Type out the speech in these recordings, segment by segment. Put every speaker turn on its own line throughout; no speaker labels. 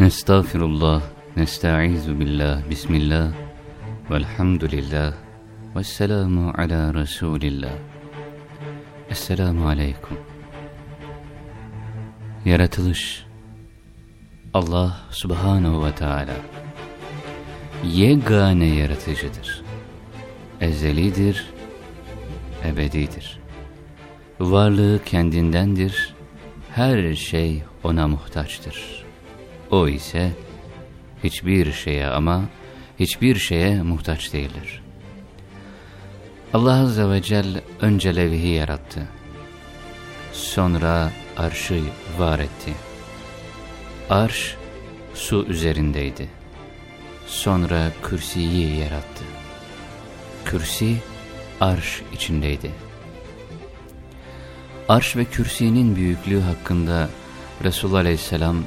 Estağfirullah, nesta'izu billah, bismillah, velhamdülillah, vesselamu ala Resulillah. Esselamu aleyküm. Yaratılış Allah subhanahu ve teala yegane yaratıcıdır. Ezelidir, ebedidir. Varlığı kendindendir, her şey ona muhtaçtır. O ise hiçbir şeye ama hiçbir şeye muhtaç değildir. Allah Azze ve Celle önce levhi yarattı. Sonra arşı var etti. Arş su üzerindeydi. Sonra kürsiyi yarattı. Kürsi arş içindeydi. Arş ve kürsinin büyüklüğü hakkında Resulullah Aleyhisselam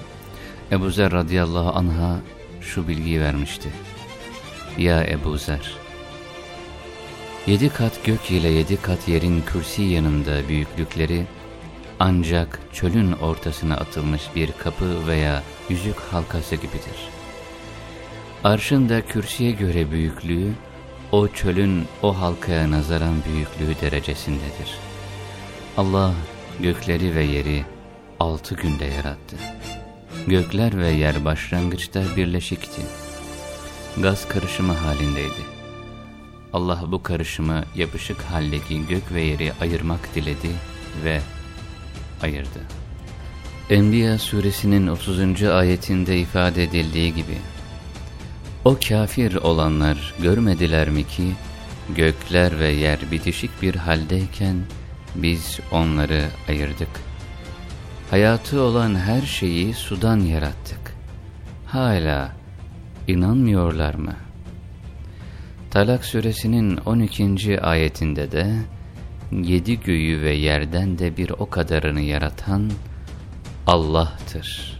Ebu Zer radıyallahu anha şu bilgiyi vermişti. Ya Ebu Zer, yedi kat gök ile yedi kat yerin kürsi yanında büyüklükleri ancak çölün ortasına atılmış bir kapı veya yüzük halkası gibidir. Arşın da kürsüye göre büyüklüğü, o çölün o halkaya nazaran büyüklüğü derecesindedir. Allah gökleri ve yeri altı günde yarattı. Gökler ve yer başlangıçta birleşikti. Gaz karışımı halindeydi. Allah bu karışımı yapışık haldeki gök ve yeri ayırmak diledi ve ayırdı. Enbiya suresinin 30. ayetinde ifade edildiği gibi, O kafir olanlar görmediler mi ki, gökler ve yer bitişik bir haldeyken biz onları ayırdık. Hayatı olan her şeyi sudan yarattık. Hala inanmıyorlar mı? Talak suresinin 12. ayetinde de, yedi göğü ve yerden de bir o kadarını yaratan Allah'tır.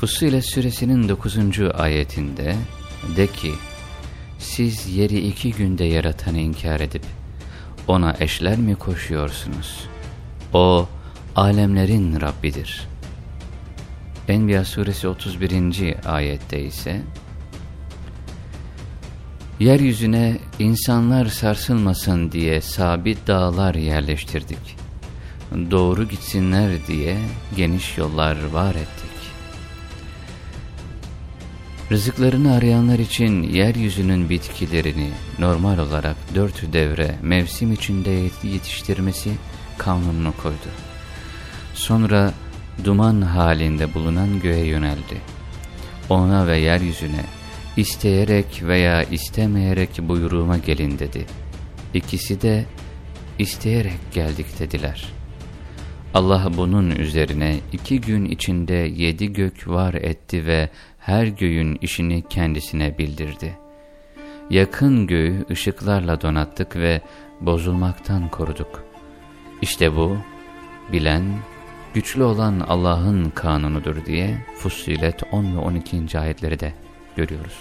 Fussilet suresinin 9. ayetinde de ki, siz yeri iki günde yaratanı inkar edip ona eşler mi koşuyorsunuz? O alemlerin Rabbidir. Enbiya suresi 31. ayette ise Yeryüzüne insanlar sarsılmasın diye sabit dağlar yerleştirdik. Doğru gitsinler diye geniş yollar var ettik. Rızıklarını arayanlar için yeryüzünün bitkilerini normal olarak dört devre mevsim içinde yetiştirmesi kanununu koydu. Sonra duman halinde bulunan göğe yöneldi. Ona ve yeryüzüne isteyerek veya istemeyerek buyruğuma gelin dedi. İkisi de isteyerek geldik dediler. Allah bunun üzerine iki gün içinde yedi gök var etti ve her göğün işini kendisine bildirdi. Yakın göğü ışıklarla donattık ve bozulmaktan koruduk. İşte bu, bilen, güçlü olan Allah'ın kanunudur diye Fussilet 10 ve 12. ayetleri de görüyoruz.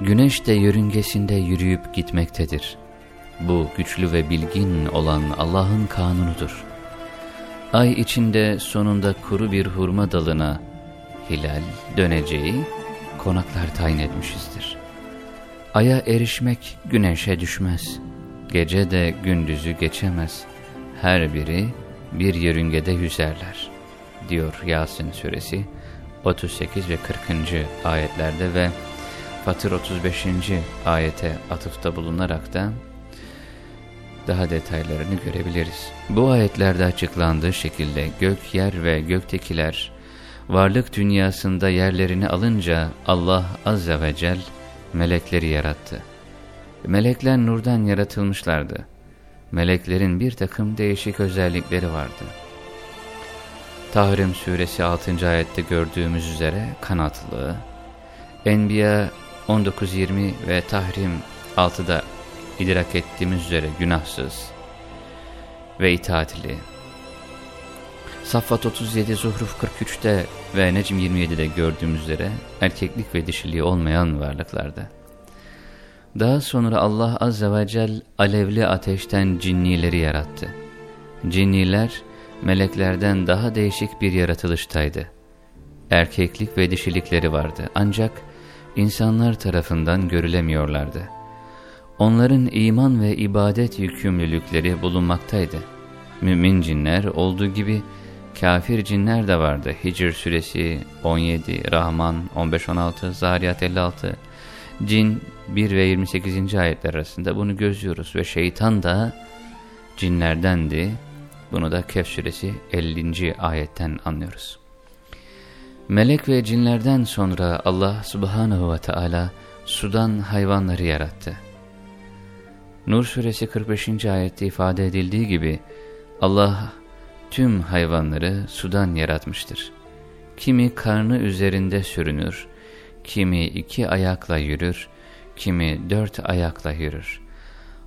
Güneş de yörüngesinde yürüyüp gitmektedir. Bu güçlü ve bilgin olan Allah'ın kanunudur. Ay içinde sonunda kuru bir hurma dalına hilal döneceği konaklar tayin etmişizdir. Aya erişmek güneşe düşmez. Gece de gündüzü geçemez. Her biri bir yörüngede yüzerler diyor Yasin suresi 38 ve 40. ayetlerde ve Fatır 35. ayete atıfta bulunarak da daha detaylarını görebiliriz. Bu ayetlerde açıklandığı şekilde gök, yer ve göktekiler varlık dünyasında yerlerini alınca Allah Azze ve Celle melekleri yarattı. Melekler nurdan yaratılmışlardı. Meleklerin bir takım değişik özellikleri vardı. Tahrim suresi 6. ayette gördüğümüz üzere kanatlı, Enbiya 19-20 ve Tahrim 6'da idrak ettiğimiz üzere günahsız ve itaatli. Saffat 37, Zuhruf 43'te ve Necm 27'de gördüğümüz üzere erkeklik ve dişiliği olmayan varlıklarda. Daha sonra Allah Azze ve Celle alevli ateşten cinnileri yarattı. Cinniler, meleklerden daha değişik bir yaratılıştaydı. Erkeklik ve dişilikleri vardı ancak insanlar tarafından görülemiyorlardı. Onların iman ve ibadet yükümlülükleri bulunmaktaydı. Mümin cinler olduğu gibi kafir cinler de vardı. Hicr suresi 17, Rahman 15-16, Zariyat 56, Cin 1 ve 28. ayetler arasında bunu gözlüyoruz ve şeytan da cinlerdendi. Bunu da Kehf suresi 50. ayetten anlıyoruz. Melek ve cinlerden sonra Allah subhanahu ve Teala sudan hayvanları yarattı. Nur suresi 45. ayette ifade edildiği gibi Allah tüm hayvanları sudan yaratmıştır. Kimi karnı üzerinde sürünür, kimi iki ayakla yürür, kimi dört ayakla yürür.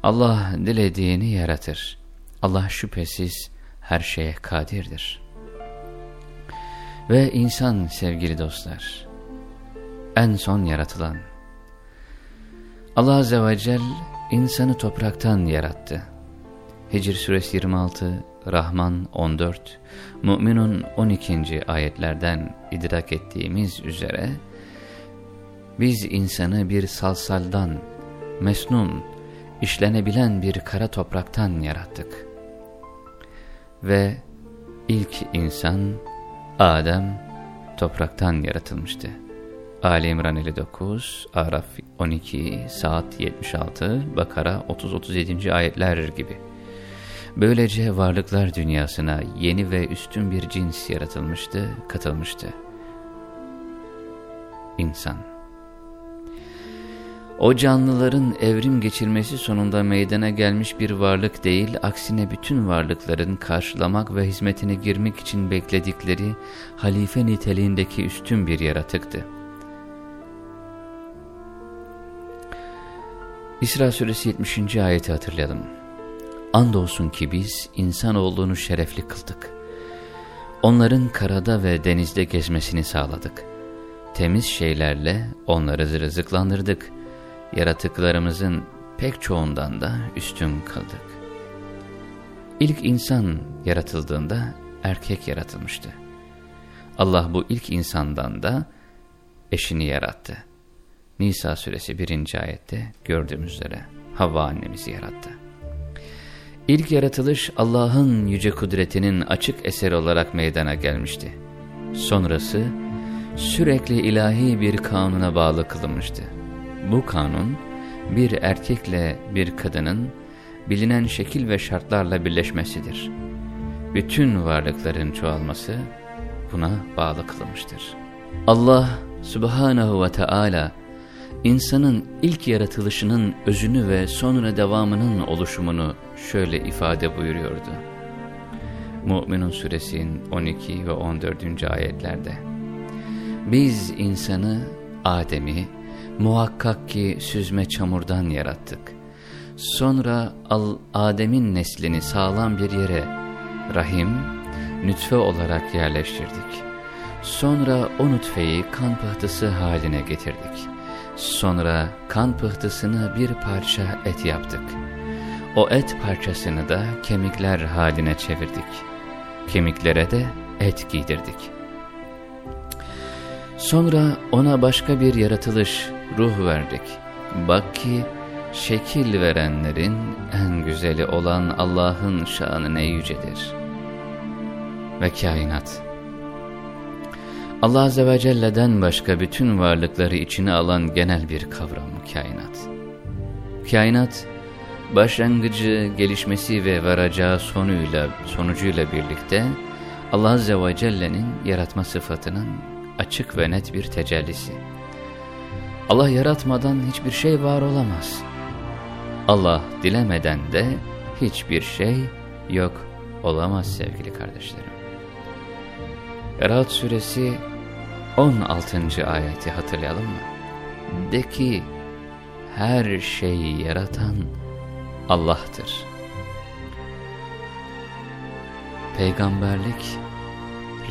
Allah dilediğini yaratır. Allah şüphesiz her şeye kadirdir. Ve insan sevgili dostlar, en son yaratılan. Allah Azze ve Celle insanı topraktan yarattı. Hicr suresi 26, Rahman 14, Mü'minun 12. ayetlerden idrak ettiğimiz üzere, biz insanı bir salsaldan, mesnun, işlenebilen bir kara topraktan yarattık. Ve ilk insan Adem topraktan yaratılmıştı. Ali İmran 59, Araf 12, Saat 76, Bakara 30-37. ayetler gibi. Böylece varlıklar dünyasına yeni ve üstün bir cins yaratılmıştı, katılmıştı. İnsan. O canlıların evrim geçirmesi sonunda meydana gelmiş bir varlık değil, aksine bütün varlıkların karşılamak ve hizmetine girmek için bekledikleri halife niteliğindeki üstün bir yaratıktı. İsra suresi 70. ayeti hatırlayalım. Andolsun ki biz insanoğlunu şerefli kıldık. Onların karada ve denizde gezmesini sağladık. Temiz şeylerle onları rızıklandırdık. Yaratıklarımızın pek çoğundan da üstün kıldık. İlk insan yaratıldığında erkek yaratılmıştı. Allah bu ilk insandan da eşini yarattı. Nisa suresi 1. ayette gördüğümüz üzere Havva annemizi yarattı. İlk yaratılış Allah'ın yüce kudretinin açık eseri olarak meydana gelmişti. Sonrası sürekli ilahi bir kanuna bağlı kılınmıştı. Bu kanun bir erkekle bir kadının bilinen şekil ve şartlarla birleşmesidir. Bütün varlıkların çoğalması buna bağlı kılınmıştır. Allah subhanahu ve Teala insanın ilk yaratılışının özünü ve sonra devamının oluşumunu şöyle ifade buyuruyordu. Mü'minun suresinin 12 ve 14. ayetlerde. Biz insanı, Adem'i, muhakkak ki süzme çamurdan yarattık. Sonra Adem'in neslini sağlam bir yere, rahim, nütfe olarak yerleştirdik. Sonra o nütfeyi kan pıhtısı haline getirdik. Sonra kan pıhtısını bir parça et yaptık. O et parçasını da kemikler haline çevirdik. Kemiklere de et giydirdik. Sonra ona başka bir yaratılış, ruh verdik. Bak ki şekil verenlerin en güzeli olan Allah'ın şanı ne yücedir. Ve kainat Allah Azze ve Celle'den başka bütün varlıkları içine alan genel bir kavram kainat. Kainat, başlangıcı, gelişmesi ve varacağı sonuyla, sonucuyla birlikte Allah Azze ve Celle'nin yaratma sıfatının açık ve net bir tecellisi. Allah yaratmadan hiçbir şey var olamaz. Allah dilemeden de hiçbir şey yok olamaz sevgili kardeşlerim. Rahat suresi 16. ayeti hatırlayalım mı? De ki her şeyi yaratan Allah'tır. Peygamberlik,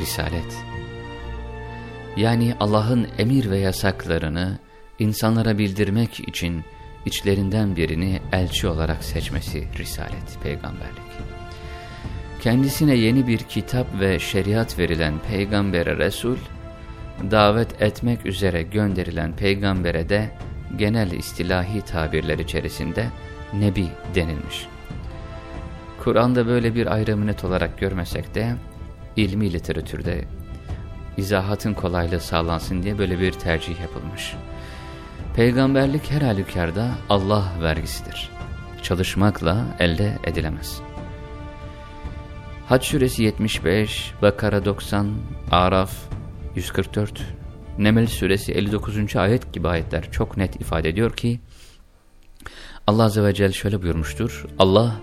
risalet. Yani Allah'ın emir ve yasaklarını insanlara bildirmek için içlerinden birini elçi olarak seçmesi risalet, peygamberlik. kendisine yeni bir kitap ve şeriat verilen peygambere Resul, davet etmek üzere gönderilen peygambere de genel istilahi tabirler içerisinde Nebi denilmiş. Kur'an'da böyle bir ayrımı net olarak görmesek de ilmi literatürde izahatın kolaylığı sağlansın diye böyle bir tercih yapılmış. Peygamberlik her halükarda Allah vergisidir. Çalışmakla elde edilemez. Haç suresi 75, Bakara 90, Araf 144, Nemel suresi 59. ayet gibi ayetler çok net ifade ediyor ki Allah Azze ve Celle şöyle buyurmuştur. Allah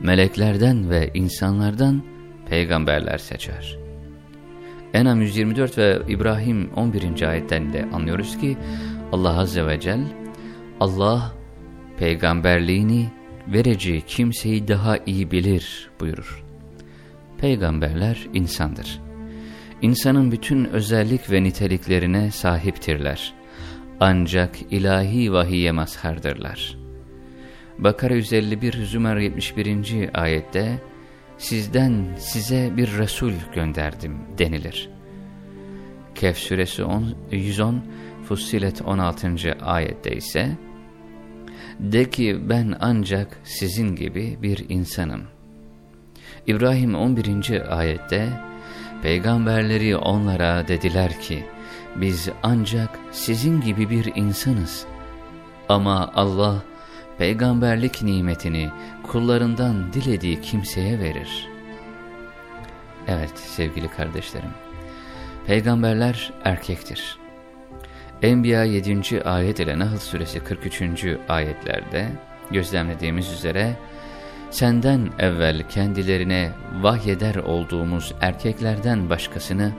meleklerden ve insanlardan peygamberler seçer. Enam 124 ve İbrahim 11. ayetten de anlıyoruz ki Allah Azze ve Celle Allah peygamberliğini vereceği kimseyi daha iyi bilir buyurur. Peygamberler insandır. İnsanın bütün özellik ve niteliklerine sahiptirler. Ancak ilahi vahiye mazhardırlar. Bakara 151 Zümer 71. ayette sizden size bir Resul gönderdim denilir. Kehf suresi 10, 110 Fussilet 16. ayette ise de ki ben ancak sizin gibi bir insanım. İbrahim 11. ayette peygamberleri onlara dediler ki biz ancak sizin gibi bir insanız. Ama Allah peygamberlik nimetini kullarından dilediği kimseye verir. Evet sevgili kardeşlerim, peygamberler erkektir. Enbiya 7. ayet ile Nahl suresi 43. ayetlerde gözlemlediğimiz üzere senden evvel kendilerine vahyeder olduğumuz erkeklerden başkasını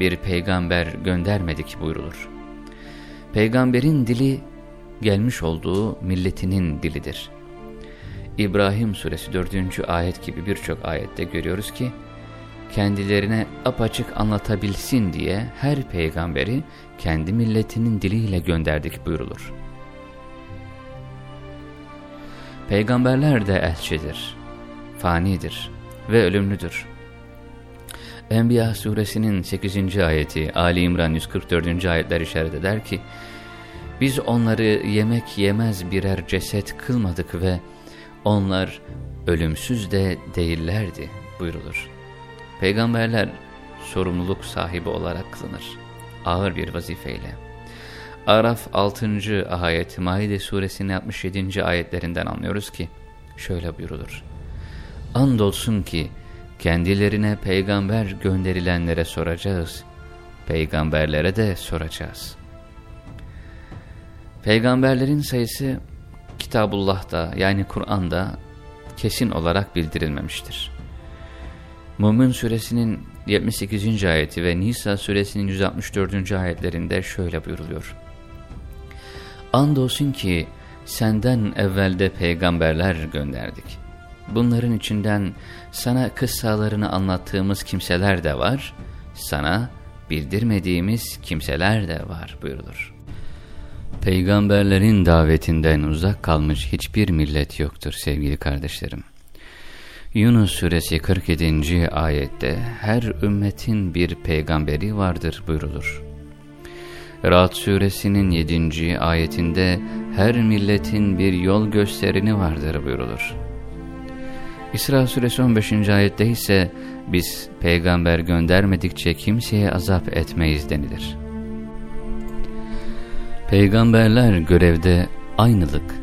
bir peygamber göndermedik buyrulur. Peygamberin dili gelmiş olduğu milletinin dilidir. İbrahim suresi 4. ayet gibi birçok ayette görüyoruz ki, kendilerine apaçık anlatabilsin diye her peygamberi kendi milletinin diliyle gönderdik buyrulur. Peygamberler de elçidir, fanidir ve ölümlüdür. Enbiya suresinin 8. ayeti Ali İmran 144. ayetler işaret eder ki, biz onları yemek yemez birer ceset kılmadık ve onlar ölümsüz de değillerdi buyrulur. Peygamberler sorumluluk sahibi olarak kılınır. Ağır bir vazifeyle. Araf 6. ayet Maide suresinin 67. ayetlerinden anlıyoruz ki şöyle buyrulur. Andolsun ki kendilerine peygamber gönderilenlere soracağız. Peygamberlere de soracağız. Peygamberlerin sayısı Kitabullah'da yani Kur'an'da kesin olarak bildirilmemiştir. Mümin suresinin 78. ayeti ve Nisa suresinin 164. ayetlerinde şöyle buyuruluyor. Andolsun ki senden evvelde peygamberler gönderdik. Bunların içinden sana kıssalarını anlattığımız kimseler de var, sana bildirmediğimiz kimseler de var buyurulur. Peygamberlerin davetinden uzak kalmış hiçbir millet yoktur sevgili kardeşlerim. Yunus suresi 47. ayette her ümmetin bir peygamberi vardır buyrulur. Ra'd suresinin 7. ayetinde her milletin bir yol gösterini vardır buyrulur. İsra suresi 15. ayette ise biz peygamber göndermedikçe kimseye azap etmeyiz denilir. Peygamberler görevde aynılık,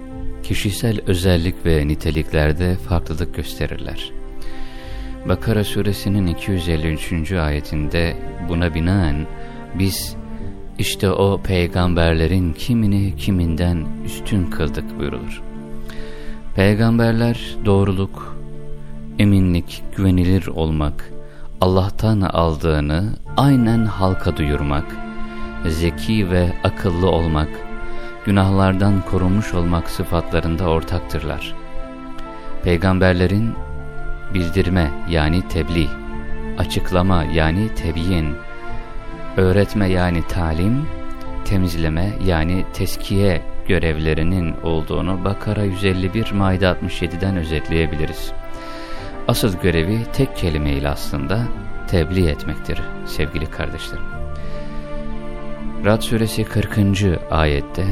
kişisel özellik ve niteliklerde farklılık gösterirler. Bakara suresinin 253. ayetinde buna binaen biz işte o peygamberlerin kimini kiminden üstün kıldık buyurulur. Peygamberler doğruluk, eminlik, güvenilir olmak, Allah'tan aldığını aynen halka duyurmak, zeki ve akıllı olmak, günahlardan korunmuş olmak sıfatlarında ortaktırlar. Peygamberlerin bildirme yani tebliğ, açıklama yani tebyin, öğretme yani talim, temizleme yani teskiye görevlerinin olduğunu Bakara 151 Maide 67'den özetleyebiliriz. asıl görevi tek kelimeyle aslında tebliğ etmektir sevgili kardeşlerim. Rad suresi 40. ayette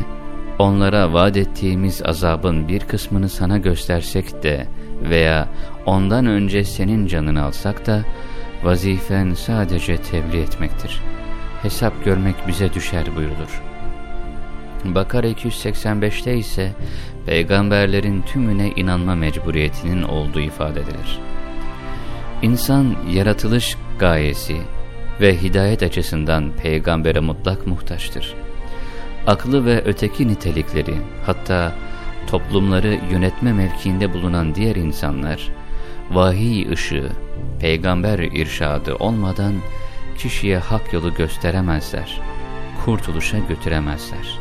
onlara vaat ettiğimiz azabın bir kısmını sana göstersek de veya ondan önce senin canını alsak da vazifen sadece tebliğ etmektir. Hesap görmek bize düşer buyurulur. Bakara 285'te ise peygamberlerin tümüne inanma mecburiyetinin olduğu ifade edilir. İnsan yaratılış gayesi ve hidayet açısından peygambere mutlak muhtaçtır. Aklı ve öteki nitelikleri hatta toplumları yönetme mevkiinde bulunan diğer insanlar vahiy ışığı, peygamber irşadı olmadan kişiye hak yolu gösteremezler, kurtuluşa götüremezler.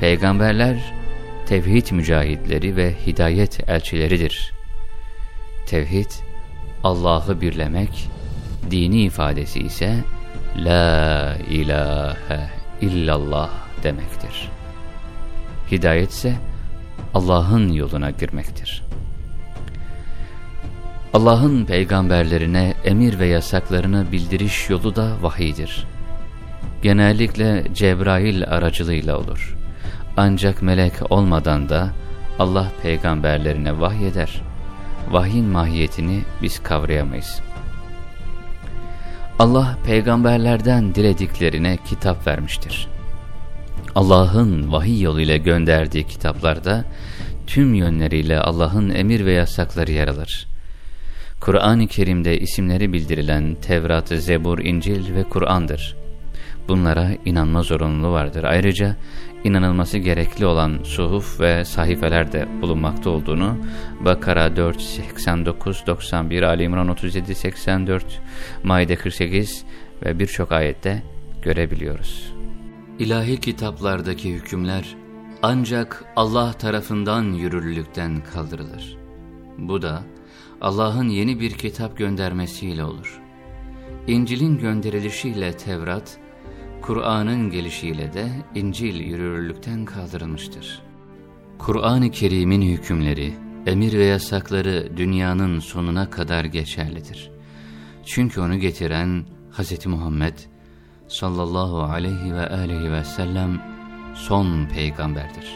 Peygamberler tevhid mücahitleri ve hidayet elçileridir. Tevhid, Allah'ı birlemek, dini ifadesi ise La ilahe illallah demektir. Hidayet ise Allah'ın yoluna girmektir. Allah'ın peygamberlerine emir ve yasaklarını bildiriş yolu da vahiydir. Genellikle Cebrail aracılığıyla olur. Ancak melek olmadan da Allah peygamberlerine vahyeder. Vahyin mahiyetini biz kavrayamayız. Allah peygamberlerden dilediklerine kitap vermiştir. Allah'ın vahiy yoluyla gönderdiği kitaplarda tüm yönleriyle Allah'ın emir ve yasakları yer alır. Kur'an-ı Kerim'de isimleri bildirilen Tevrat, Zebur, İncil ve Kur'an'dır. Bunlara inanma zorunluluğu vardır. Ayrıca inanılması gerekli olan suhuf ve sahifeler de bulunmakta olduğunu Bakara 4, 89, 91, Ali İmran 37, 84, Maide 48 ve birçok ayette görebiliyoruz. İlahi kitaplardaki hükümler ancak Allah tarafından yürürlülükten kaldırılır. Bu da Allah'ın yeni bir kitap göndermesiyle olur. İncil'in gönderilişiyle Tevrat, Kur'an'ın gelişiyle de İncil yürürlükten kaldırılmıştır. Kur'an-ı Kerim'in hükümleri, emir ve yasakları dünyanın sonuna kadar geçerlidir. Çünkü onu getiren Hz. Muhammed sallallahu aleyhi ve aleyhi ve sellem son peygamberdir.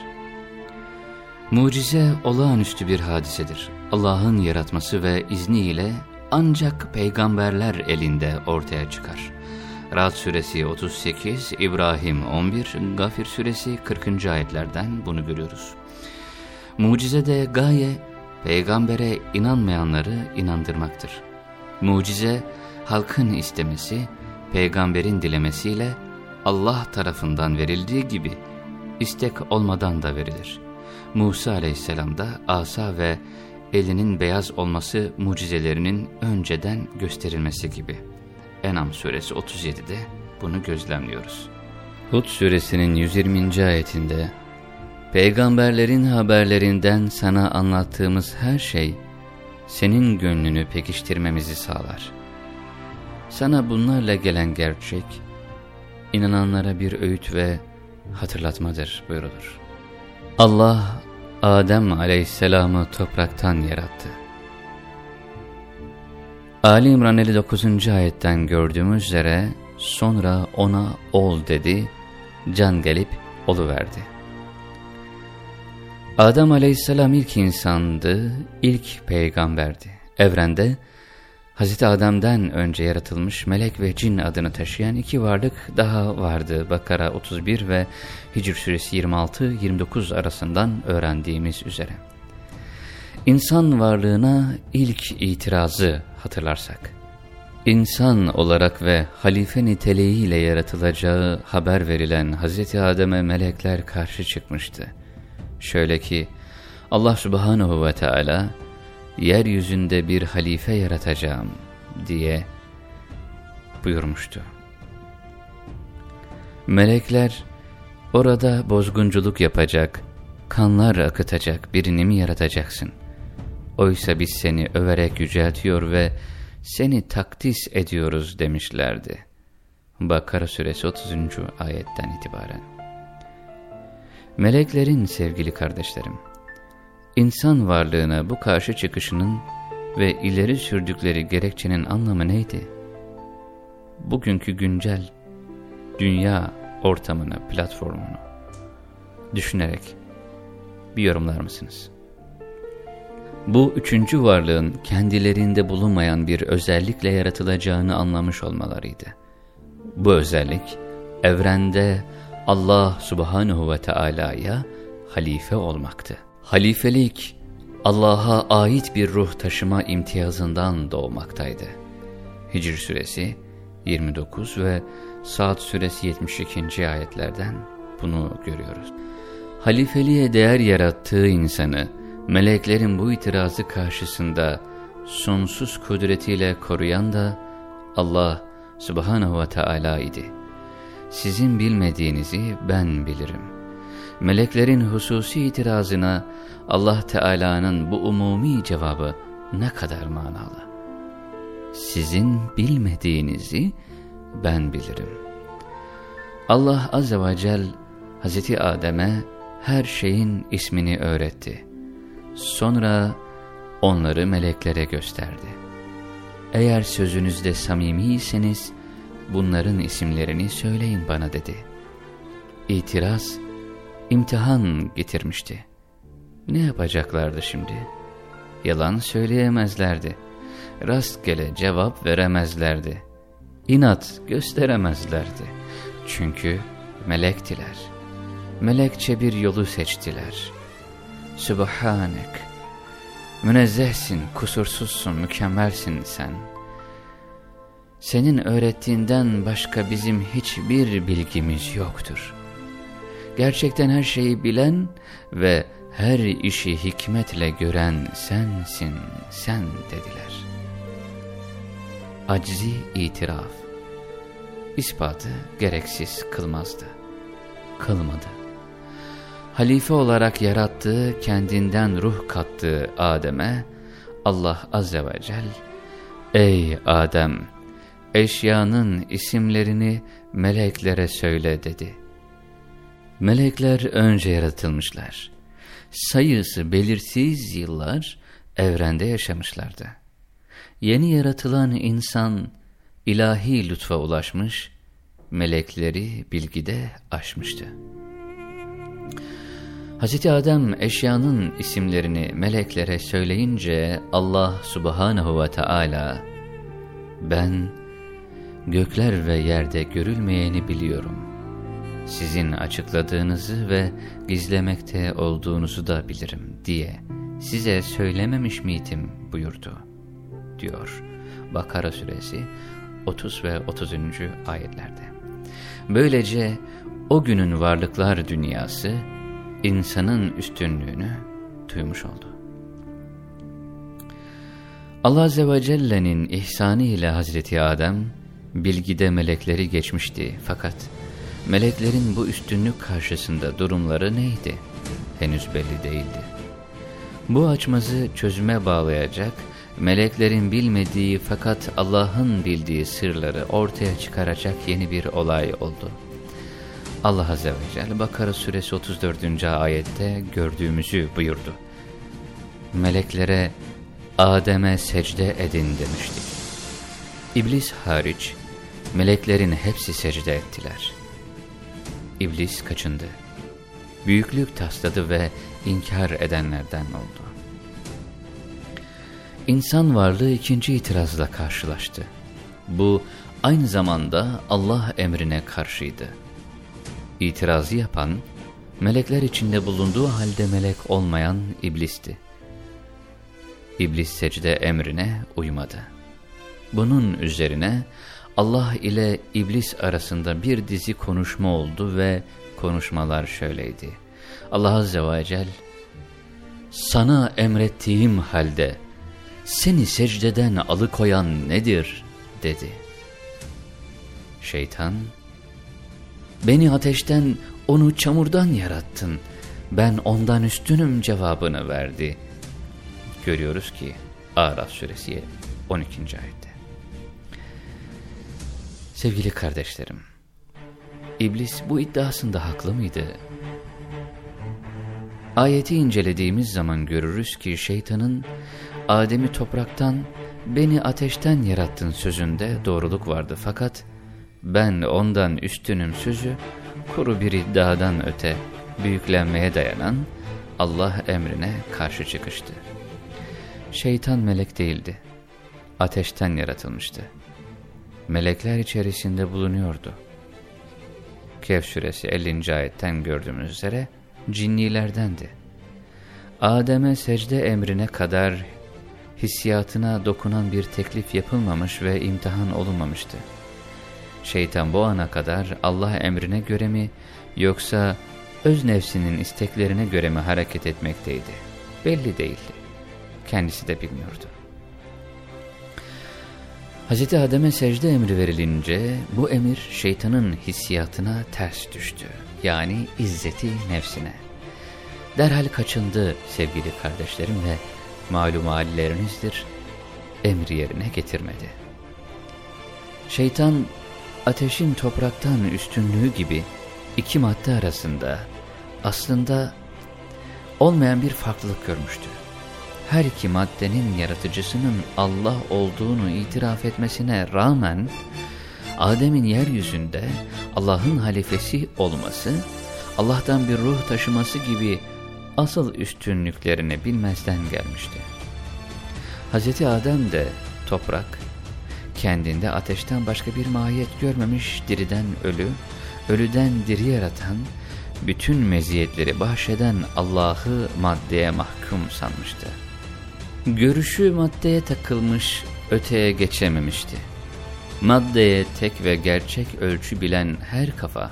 Mucize olağanüstü bir hadisedir. Allah'ın yaratması ve izniyle ancak peygamberler elinde ortaya çıkar. Rad suresi 38, İbrahim 11, Gafir suresi 40. ayetlerden bunu görüyoruz. Mucize gaye peygambere inanmayanları inandırmaktır. Mucize halkın istemesi, peygamberin dilemesiyle Allah tarafından verildiği gibi istek olmadan da verilir. Musa aleyhisselamda asa ve elinin beyaz olması mucizelerinin önceden gösterilmesi gibi. Enam suresi 37'de bunu gözlemliyoruz. Hud suresinin 120. ayetinde Peygamberlerin haberlerinden sana anlattığımız her şey senin gönlünü pekiştirmemizi sağlar. Sana bunlarla gelen gerçek, inananlara bir öğüt ve hatırlatmadır buyurulur. Allah, Adem aleyhisselamı topraktan yarattı. Ali İmran 59. ayetten gördüğümüz üzere sonra ona ol dedi, can gelip oluverdi. Adem aleyhisselam ilk insandı, ilk peygamberdi. Evrende Hz. Adem'den önce yaratılmış melek ve cin adını taşıyan iki varlık daha vardı. Bakara 31 ve Hicr suresi 26-29 arasından öğrendiğimiz üzere. İnsan varlığına ilk itirazı hatırlarsak, insan olarak ve halife niteliğiyle yaratılacağı haber verilen Hz. Adem'e melekler karşı çıkmıştı. Şöyle ki, Allah subhanahu ve Teala yeryüzünde bir halife yaratacağım diye buyurmuştu. Melekler, orada bozgunculuk yapacak, kanlar akıtacak birini mi yaratacaksın? Oysa biz seni överek yüceltiyor ve seni takdis ediyoruz demişlerdi. Bakara suresi 30. ayetten itibaren. Meleklerin sevgili kardeşlerim, insan varlığına bu karşı çıkışının ve ileri sürdükleri gerekçenin anlamı neydi? Bugünkü güncel dünya ortamını, platformunu düşünerek bir yorumlar mısınız? Bu üçüncü varlığın kendilerinde bulunmayan bir özellikle yaratılacağını anlamış olmalarıydı. Bu özellik evrende Allah subhanahu ve Taala'ya halife olmaktı. Halifelik Allah'a ait bir ruh taşıma imtiyazından doğmaktaydı. Hicr suresi 29 ve Saat suresi 72. ayetlerden bunu görüyoruz. Halifeliğe değer yarattığı insanı meleklerin bu itirazı karşısında sonsuz kudretiyle koruyan da Allah subhanahu ve Teala idi. Sizin bilmediğinizi ben bilirim. Meleklerin hususi itirazına Allah Teala'nın bu umumi cevabı ne kadar manalı. Sizin bilmediğinizi ben bilirim. Allah Azze ve Celle Hazreti Adem'e her şeyin ismini öğretti. Sonra onları meleklere gösterdi. Eğer sözünüzde samimiyseniz bunların isimlerini söyleyin bana dedi. İtiraz, imtihan getirmişti. Ne yapacaklardı şimdi? Yalan söyleyemezlerdi. Rastgele cevap veremezlerdi. İnat gösteremezlerdi. Çünkü melektiler. Melekçe bir yolu seçtiler. Sübhanek. Münezzehsin, kusursuzsun, mükemmelsin sen. Senin öğrettiğinden başka bizim hiçbir bilgimiz yoktur. Gerçekten her şeyi bilen ve her işi hikmetle gören sensin, sen dediler. Aczi itiraf. İspatı gereksiz kılmazdı. Kılmadı. Halife olarak yarattığı, kendinden ruh kattığı Adem'e Allah Azze ve Celle, Ey Adem! Eşyanın isimlerini meleklere söyle dedi. Melekler önce yaratılmışlar sayısı belirsiz yıllar evrende yaşamışlardı. Yeni yaratılan insan ilahi lütfa ulaşmış, melekleri bilgide aşmıştı. Hz. Adem eşyanın isimlerini meleklere söyleyince Allah subhanahu ve Teala ben gökler ve yerde görülmeyeni biliyorum sizin açıkladığınızı ve gizlemekte olduğunuzu da bilirim diye size söylememiş miydim buyurdu diyor Bakara suresi 30 ve 30. ayetlerde. Böylece o günün varlıklar dünyası insanın üstünlüğünü duymuş oldu. Allah Azze ve Celle'nin ihsanı ile Hazreti Adem bilgide melekleri geçmişti fakat Meleklerin bu üstünlük karşısında durumları neydi? Henüz belli değildi. Bu açmazı çözüme bağlayacak, meleklerin bilmediği fakat Allah'ın bildiği sırları ortaya çıkaracak yeni bir olay oldu. Allah Azze ve Celle Bakara suresi 34. ayette gördüğümüzü buyurdu. Meleklere Adem'e secde edin demiştik. İblis hariç meleklerin hepsi secde ettiler. İblis kaçındı. Büyüklük tasladı ve inkar edenlerden oldu. İnsan varlığı ikinci itirazla karşılaştı. Bu aynı zamanda Allah emrine karşıydı. İtirazı yapan, melekler içinde bulunduğu halde melek olmayan iblisti. İblis secde emrine uymadı. Bunun üzerine Allah ile iblis arasında bir dizi konuşma oldu ve konuşmalar şöyleydi. Allah Azze ve Celle, sana emrettiğim halde seni secdeden alıkoyan nedir? dedi. Şeytan, beni ateşten, onu çamurdan yarattın, ben ondan üstünüm cevabını verdi. Görüyoruz ki Araf suresi 12. ayette. Sevgili kardeşlerim, İblis bu iddiasında haklı mıydı? Ayeti incelediğimiz zaman görürüz ki şeytanın Adem'i topraktan, beni ateşten yarattın sözünde doğruluk vardı fakat ben ondan üstünüm sözü kuru bir iddiadan öte büyüklenmeye dayanan Allah emrine karşı çıkıştı. Şeytan melek değildi. Ateşten yaratılmıştı. Melekler içerisinde bulunuyordu. Kehf suresi 50. ayetten gördüğümüz üzere cinnilerdendi. Adem'e secde emrine kadar hissiyatına dokunan bir teklif yapılmamış ve imtihan olunmamıştı. Şeytan bu ana kadar Allah emrine göre mi yoksa öz nefsinin isteklerine göre mi hareket etmekteydi? Belli değildi. Kendisi de bilmiyordu. Hz. Adem'e secde emri verilince bu emir şeytanın hissiyatına ters düştü. Yani izzeti nefsine. Derhal kaçındı sevgili kardeşlerim ve malum hallerinizdir, emri yerine getirmedi. Şeytan ateşin topraktan üstünlüğü gibi iki madde arasında aslında olmayan bir farklılık görmüştü. Her iki maddenin yaratıcısının Allah olduğunu itiraf etmesine rağmen Adem'in yeryüzünde Allah'ın halifesi olması, Allah'tan bir ruh taşıması gibi asıl üstünlüklerini bilmezden gelmişti. Hz. Adem de toprak, kendinde ateşten başka bir mahiyet görmemiş diriden ölü, ölüden diri yaratan, bütün meziyetleri bahşeden Allah'ı maddeye mahkum sanmıştı. Görüşü maddeye takılmış, öteye geçememişti. Maddeye tek ve gerçek ölçü bilen her kafa,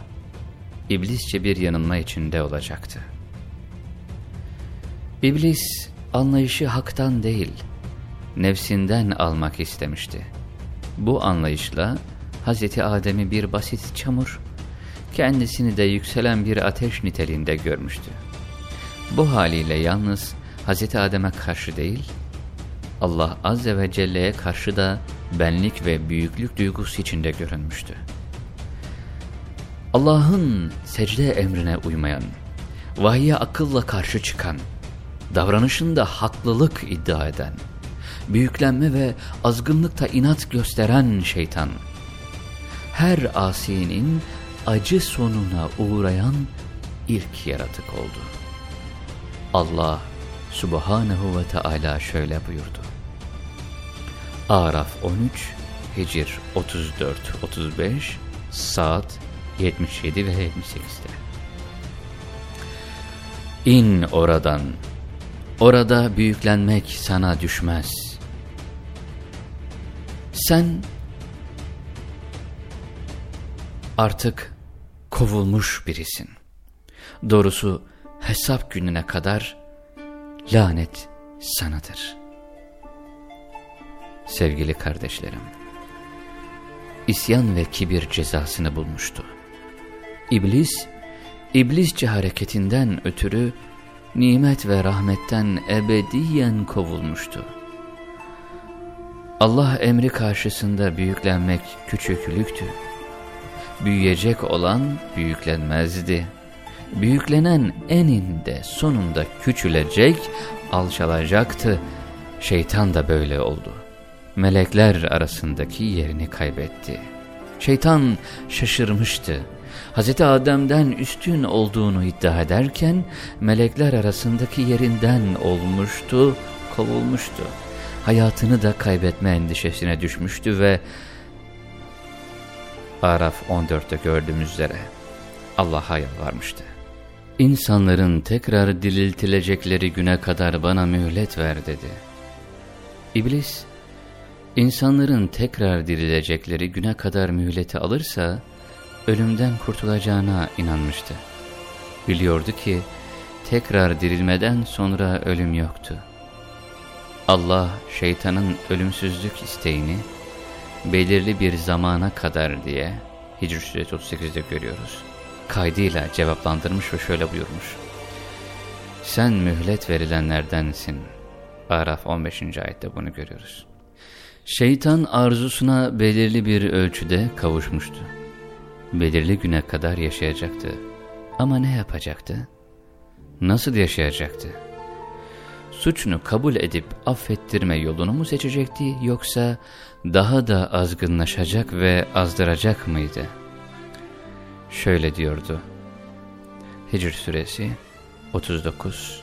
iblisçe bir yanılma içinde olacaktı. İblis anlayışı haktan değil, nefsinden almak istemişti. Bu anlayışla Hz. Adem'i bir basit çamur, kendisini de yükselen bir ateş niteliğinde görmüştü. Bu haliyle yalnız Hz. Adem'e karşı değil, Allah Azze ve Celle'ye karşı da benlik ve büyüklük duygusu içinde görünmüştü. Allah'ın secde emrine uymayan, vahye akılla karşı çıkan, davranışında haklılık iddia eden, büyüklenme ve azgınlıkta inat gösteren şeytan, her asinin acı sonuna uğrayan ilk yaratık oldu. Allah subhanehu ve Teala şöyle buyurdu. Araf 13, Hicr 34-35, Saat 77 ve 78'de. İn oradan, orada büyüklenmek sana düşmez. Sen artık kovulmuş birisin. Doğrusu hesap gününe kadar lanet sanadır. Sevgili kardeşlerim, isyan ve kibir cezasını bulmuştu. İblis, iblisçe hareketinden ötürü nimet ve rahmetten ebediyen kovulmuştu. Allah emri karşısında büyüklenmek küçüklüktü. Büyüyecek olan büyüklenmezdi. Büyüklenen eninde sonunda küçülecek, alçalacaktı. Şeytan da böyle oldu. Melekler arasındaki yerini kaybetti. Şeytan şaşırmıştı. Hz. Adem'den üstün olduğunu iddia ederken melekler arasındaki yerinden olmuştu, kovulmuştu. Hayatını da kaybetme endişesine düşmüştü ve Araf 14'te gördüğümüz üzere Allah'a yalvarmıştı. İnsanların tekrar diriltilecekleri güne kadar bana mühlet ver dedi. İblis, insanların tekrar dirilecekleri güne kadar mühleti alırsa, ölümden kurtulacağına inanmıştı. Biliyordu ki, tekrar dirilmeden sonra ölüm yoktu. Allah, şeytanın ölümsüzlük isteğini, belirli bir zamana kadar diye, Hicr Suresi 38'de görüyoruz kaydıyla cevaplandırmış ve şöyle buyurmuş. Sen mühlet verilenlerdensin. Araf 15. ayette bunu görüyoruz. Şeytan arzusuna belirli bir ölçüde kavuşmuştu. Belirli güne kadar yaşayacaktı. Ama ne yapacaktı? Nasıl yaşayacaktı? Suçunu kabul edip affettirme yolunu mu seçecekti yoksa daha da azgınlaşacak ve azdıracak mıydı? Şöyle diyordu. Hicr suresi 39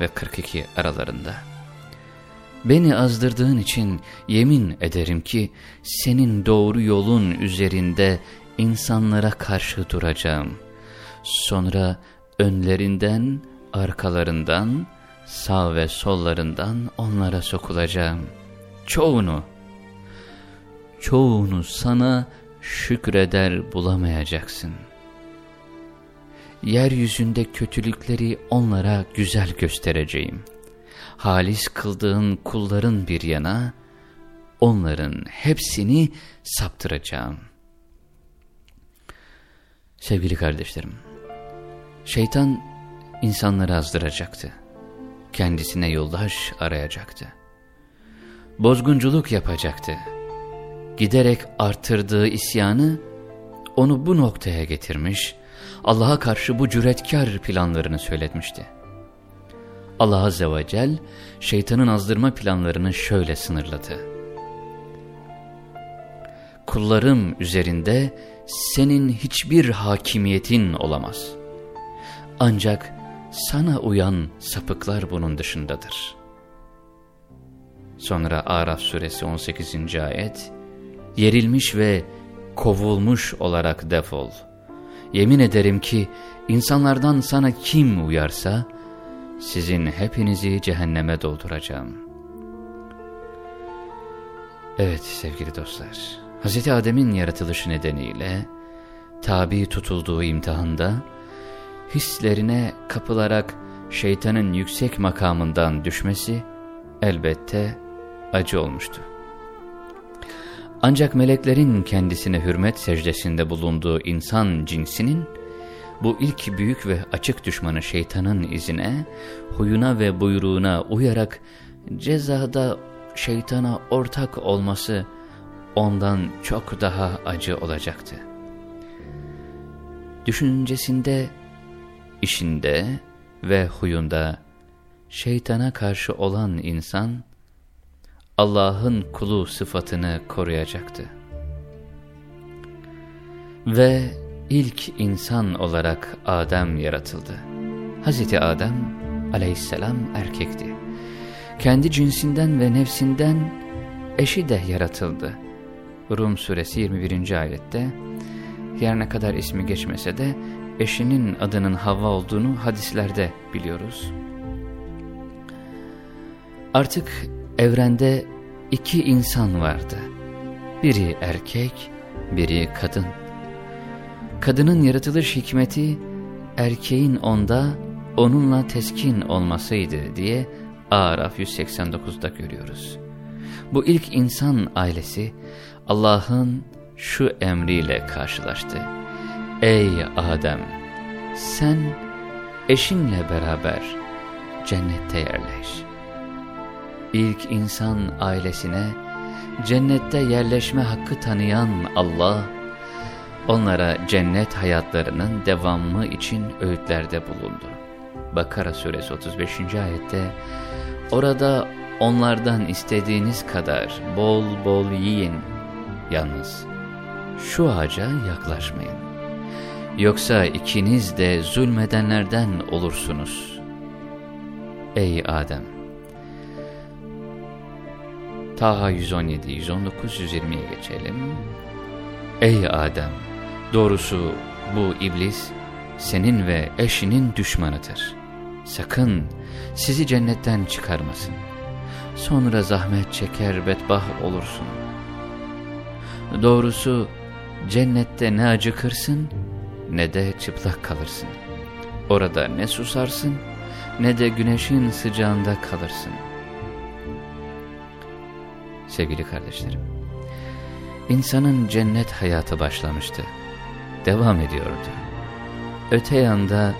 ve 42 aralarında. Beni azdırdığın için yemin ederim ki senin doğru yolun üzerinde insanlara karşı duracağım. Sonra önlerinden, arkalarından, sağ ve sollarından onlara sokulacağım. Çoğunu, çoğunu sana şükreder bulamayacaksın. Yeryüzünde kötülükleri onlara güzel göstereceğim. Halis kıldığın kulların bir yana, onların hepsini saptıracağım. Sevgili kardeşlerim, şeytan insanları azdıracaktı. Kendisine yoldaş arayacaktı. Bozgunculuk yapacaktı. Giderek arttırdığı isyanı onu bu noktaya getirmiş, Allah'a karşı bu cüretkar planlarını söyletmişti. Allah Azze ve Celle şeytanın azdırma planlarını şöyle sınırladı. Kullarım üzerinde senin hiçbir hakimiyetin olamaz. Ancak sana uyan sapıklar bunun dışındadır. Sonra Araf suresi 18. ayet, Yerilmiş ve kovulmuş olarak defol. Yemin ederim ki insanlardan sana kim uyarsa, sizin hepinizi cehenneme dolduracağım. Evet sevgili dostlar, Hz. Adem'in yaratılışı nedeniyle tabi tutulduğu imtihanda hislerine kapılarak şeytanın yüksek makamından düşmesi elbette acı olmuştu. Ancak meleklerin kendisine hürmet secdesinde bulunduğu insan cinsinin bu ilk büyük ve açık düşmanı şeytanın izine, huyuna ve buyruğuna uyarak cezada şeytana ortak olması ondan çok daha acı olacaktı. Düşüncesinde, işinde ve huyunda şeytana karşı olan insan, Allah'ın kulu sıfatını koruyacaktı. Ve ilk insan olarak Adem yaratıldı. Hazreti Adem aleyhisselam erkekti. Kendi cinsinden ve nefsinden eşi de yaratıldı. Rum suresi 21. ayette her ne kadar ismi geçmese de eşinin adının Havva olduğunu hadislerde biliyoruz. Artık evrende iki insan vardı. Biri erkek, biri kadın. Kadının yaratılış hikmeti erkeğin onda onunla teskin olmasıydı diye Araf 189'da görüyoruz. Bu ilk insan ailesi Allah'ın şu emriyle karşılaştı. Ey Adem! Sen eşinle beraber cennette yerleş. İlk insan ailesine cennette yerleşme hakkı tanıyan Allah, onlara cennet hayatlarının devamı için öğütlerde bulundu. Bakara suresi 35. ayette, orada onlardan istediğiniz kadar bol bol yiyin, yalnız şu ağaca yaklaşmayın. Yoksa ikiniz de zulmedenlerden olursunuz. Ey Adem! Taha 117, 119, 120'ye geçelim. Ey Adem! Doğrusu bu iblis senin ve eşinin düşmanıdır. Sakın sizi cennetten çıkarmasın. Sonra zahmet çeker bedbah olursun. Doğrusu cennette ne acıkırsın ne de çıplak kalırsın. Orada ne susarsın ne de güneşin sıcağında kalırsın. Sevgili kardeşlerim, insanın cennet hayatı başlamıştı, devam ediyordu. Öte yanda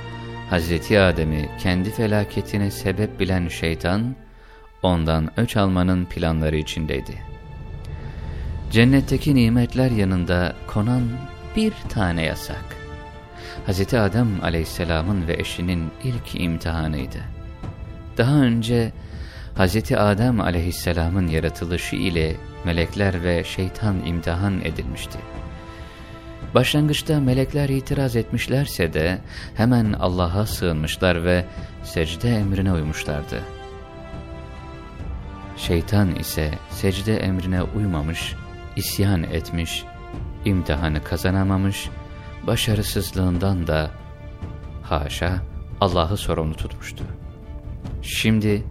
Hazreti Adem'i kendi felaketine sebep bilen şeytan, ondan öç almanın planları içindeydi. Cennetteki nimetler yanında konan bir tane yasak. Hz. Adem aleyhisselamın ve eşinin ilk imtihanıydı. Daha önce Hz. Adem aleyhisselamın yaratılışı ile melekler ve şeytan imtihan edilmişti. Başlangıçta melekler itiraz etmişlerse de hemen Allah'a sığınmışlar ve secde emrine uymuşlardı. Şeytan ise secde emrine uymamış, isyan etmiş, imtihanı kazanamamış, başarısızlığından da haşa Allah'ı sorumlu tutmuştu. Şimdi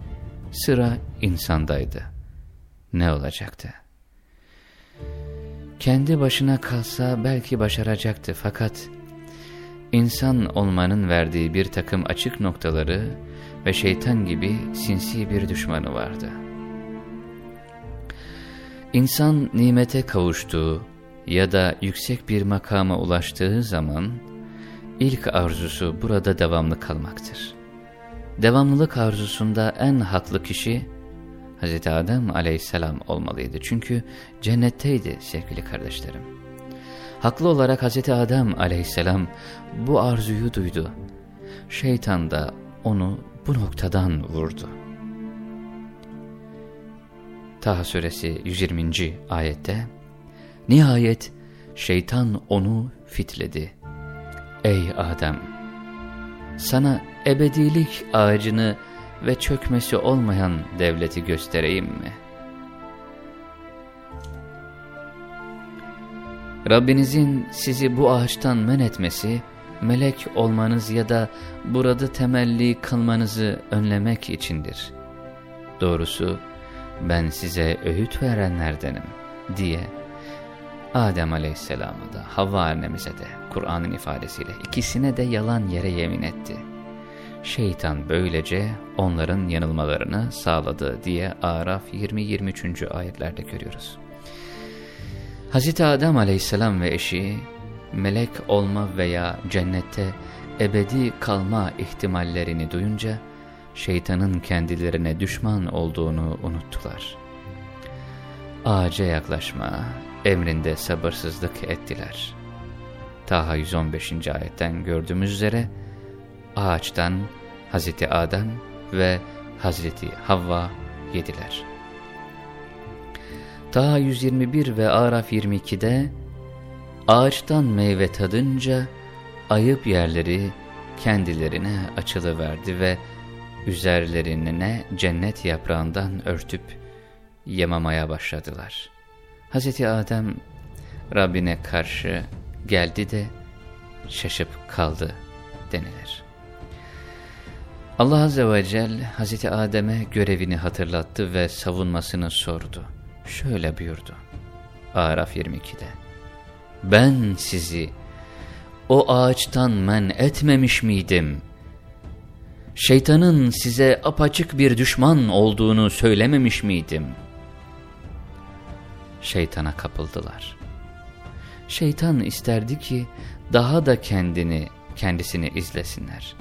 sıra insandaydı. Ne olacaktı? Kendi başına kalsa belki başaracaktı fakat insan olmanın verdiği bir takım açık noktaları ve şeytan gibi sinsi bir düşmanı vardı. İnsan nimete kavuştuğu ya da yüksek bir makama ulaştığı zaman ilk arzusu burada devamlı kalmaktır. Devamlılık arzusunda en haklı kişi Hz. Adem aleyhisselam olmalıydı. Çünkü cennetteydi sevgili kardeşlerim. Haklı olarak Hz. Adem aleyhisselam bu arzuyu duydu. Şeytan da onu bu noktadan vurdu. Taha suresi 120. ayette Nihayet şeytan onu fitledi. Ey Adem! Sana ebedilik ağacını ve çökmesi olmayan devleti göstereyim mi? Rabbinizin sizi bu ağaçtan men etmesi, melek olmanız ya da burada temelli kılmanızı önlemek içindir. Doğrusu ben size öğüt verenlerdenim diye Adem Aleyhisselam'a da Havva annemize de Kur'an'ın ifadesiyle ikisine de yalan yere yemin etti. Şeytan böylece onların yanılmalarını sağladı diye Araf 20-23. ayetlerde görüyoruz. Hz. Adem aleyhisselam ve eşi melek olma veya cennette ebedi kalma ihtimallerini duyunca şeytanın kendilerine düşman olduğunu unuttular. Ağaca yaklaşma, emrinde sabırsızlık ettiler. Taha 115. ayetten gördüğümüz üzere ağaçtan Hazreti Adem ve Hazreti Havva yediler. Taha 121 ve Araf 22'de ağaçtan meyve tadınca ayıp yerleri kendilerine açılıverdi ve üzerlerine cennet yaprağından örtüp yemamaya başladılar. Hz. Adem Rabbine karşı geldi de şaşıp kaldı denilir. Allah Azze ve Celle Hz. Adem'e görevini hatırlattı ve savunmasını sordu. Şöyle buyurdu. Araf 22'de. Ben sizi o ağaçtan men etmemiş miydim? Şeytanın size apaçık bir düşman olduğunu söylememiş miydim? Şeytana kapıldılar. Şeytan isterdi ki daha da kendini, kendisini izlesinler.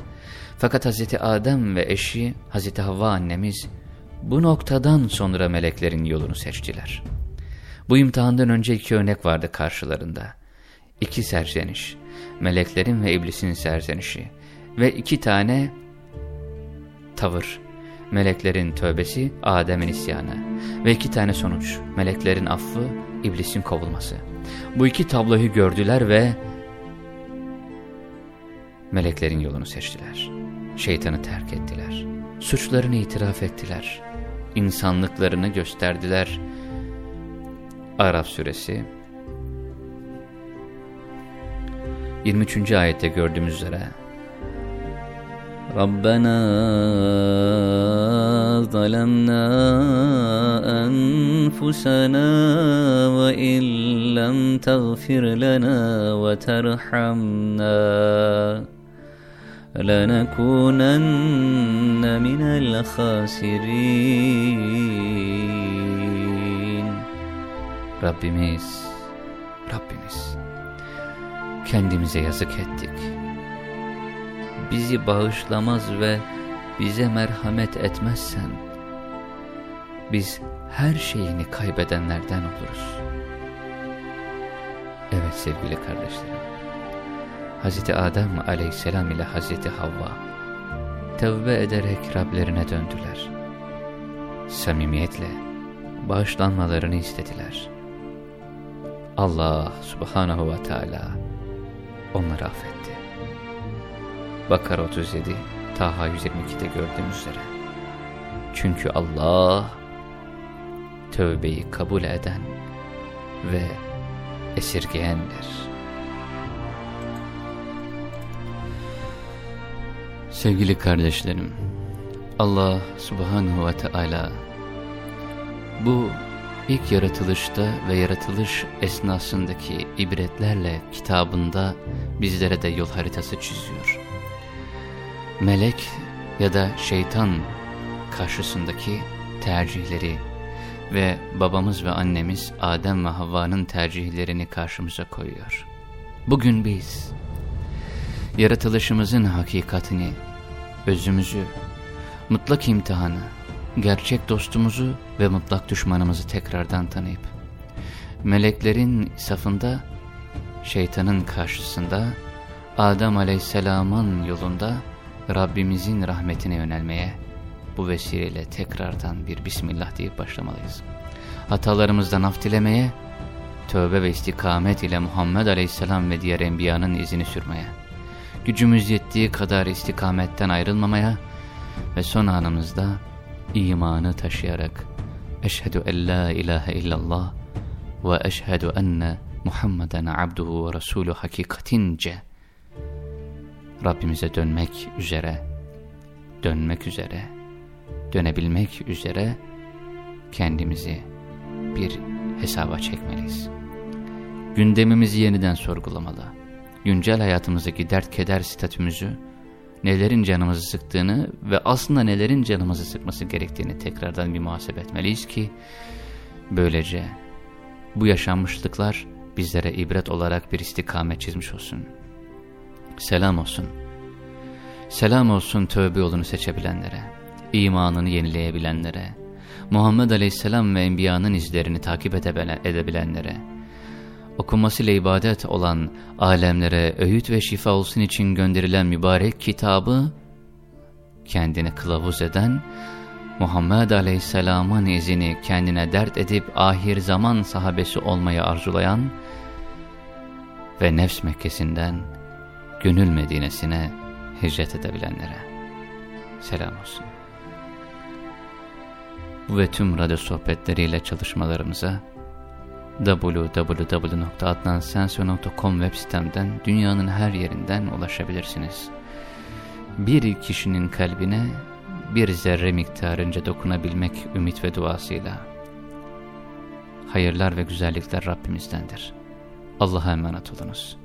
Fakat Hz. Adem ve eşi Hz. Havva annemiz bu noktadan sonra meleklerin yolunu seçtiler. Bu imtihandan önce iki örnek vardı karşılarında. İki serzeniş, meleklerin ve iblisin serzenişi ve iki tane tavır, meleklerin tövbesi, Adem'in isyanı ve iki tane sonuç, meleklerin affı, iblisin kovulması. Bu iki tabloyu gördüler ve meleklerin yolunu seçtiler. Şeytanı terk ettiler. Suçlarını itiraf ettiler. İnsanlıklarını gösterdiler. Araf suresi 23. ayette gördüğümüz üzere ربنا ظلمنا أنفسنا وإن لم تغفر لنا وترحمنا لنكونن من الخاسرين ربي ميس ربي ميس kendimize yazık ettik. Bizi bağışlamaz ve bize merhamet etmezsen, biz her şeyini kaybedenlerden oluruz. Evet sevgili kardeşlerim, Hz. Adem aleyhisselam ile Hz. Havva tevbe ederek Rablerine döndüler. Samimiyetle bağışlanmalarını istediler. Allah subhanahu ve teala onları affetti. Bakara 37, Taha 122'de gördüğümüz üzere. Çünkü Allah tövbeyi kabul eden ve esirgeyendir. Sevgili kardeşlerim, Allah subhanahu ve teala bu ilk yaratılışta ve yaratılış esnasındaki ibretlerle kitabında bizlere de yol haritası çiziyor. Melek ya da şeytan karşısındaki tercihleri ve babamız ve annemiz Adem ve Havva'nın tercihlerini karşımıza koyuyor. Bugün biz yaratılışımızın hakikatini, özümüzü, mutlak imtihanı, gerçek dostumuzu ve mutlak düşmanımızı tekrardan tanıyıp, meleklerin safında, şeytanın karşısında, Adem Aleyhisselam'ın yolunda Rabbimizin rahmetine yönelmeye, bu vesileyle tekrardan bir Bismillah deyip başlamalıyız. Hatalarımızdan af dilemeye, tövbe ve istikamet ile Muhammed Aleyhisselam ve diğer enbiyanın izini sürmeye, gücümüz yettiği kadar istikametten ayrılmamaya ve son anımızda imanı taşıyarak Eşhedü en la ilahe illallah ve eşhedü enne Muhammeden abduhu ve resulü hakikatince Rabbimize dönmek üzere, dönmek üzere, dönebilmek üzere kendimizi bir hesaba çekmeliyiz. Gündemimizi yeniden sorgulamalı. Güncel hayatımızdaki dert keder statümüzü, nelerin canımızı sıktığını ve aslında nelerin canımızı sıkması gerektiğini tekrardan bir muhasebe etmeliyiz ki, böylece bu yaşanmışlıklar bizlere ibret olarak bir istikamet çizmiş olsun. Selam olsun. Selam olsun tövbe yolunu seçebilenlere, imanını yenileyebilenlere, Muhammed Aleyhisselam ve Enbiya'nın izlerini takip edebilenlere, okunmasıyla ibadet olan alemlere öğüt ve şifa olsun için gönderilen mübarek kitabı, kendini kılavuz eden, Muhammed Aleyhisselam'ın izini kendine dert edip ahir zaman sahabesi olmayı arzulayan ve nefs Mekkesi'nden gönül Medine'sine hicret edebilenlere selam olsun. Bu ve tüm radyo sohbetleriyle çalışmalarımıza www.adnansensio.com web sitemden dünyanın her yerinden ulaşabilirsiniz. Bir kişinin kalbine bir zerre miktarınca dokunabilmek ümit ve duasıyla. Hayırlar ve güzellikler Rabbimizdendir. Allah'a emanet olunuz.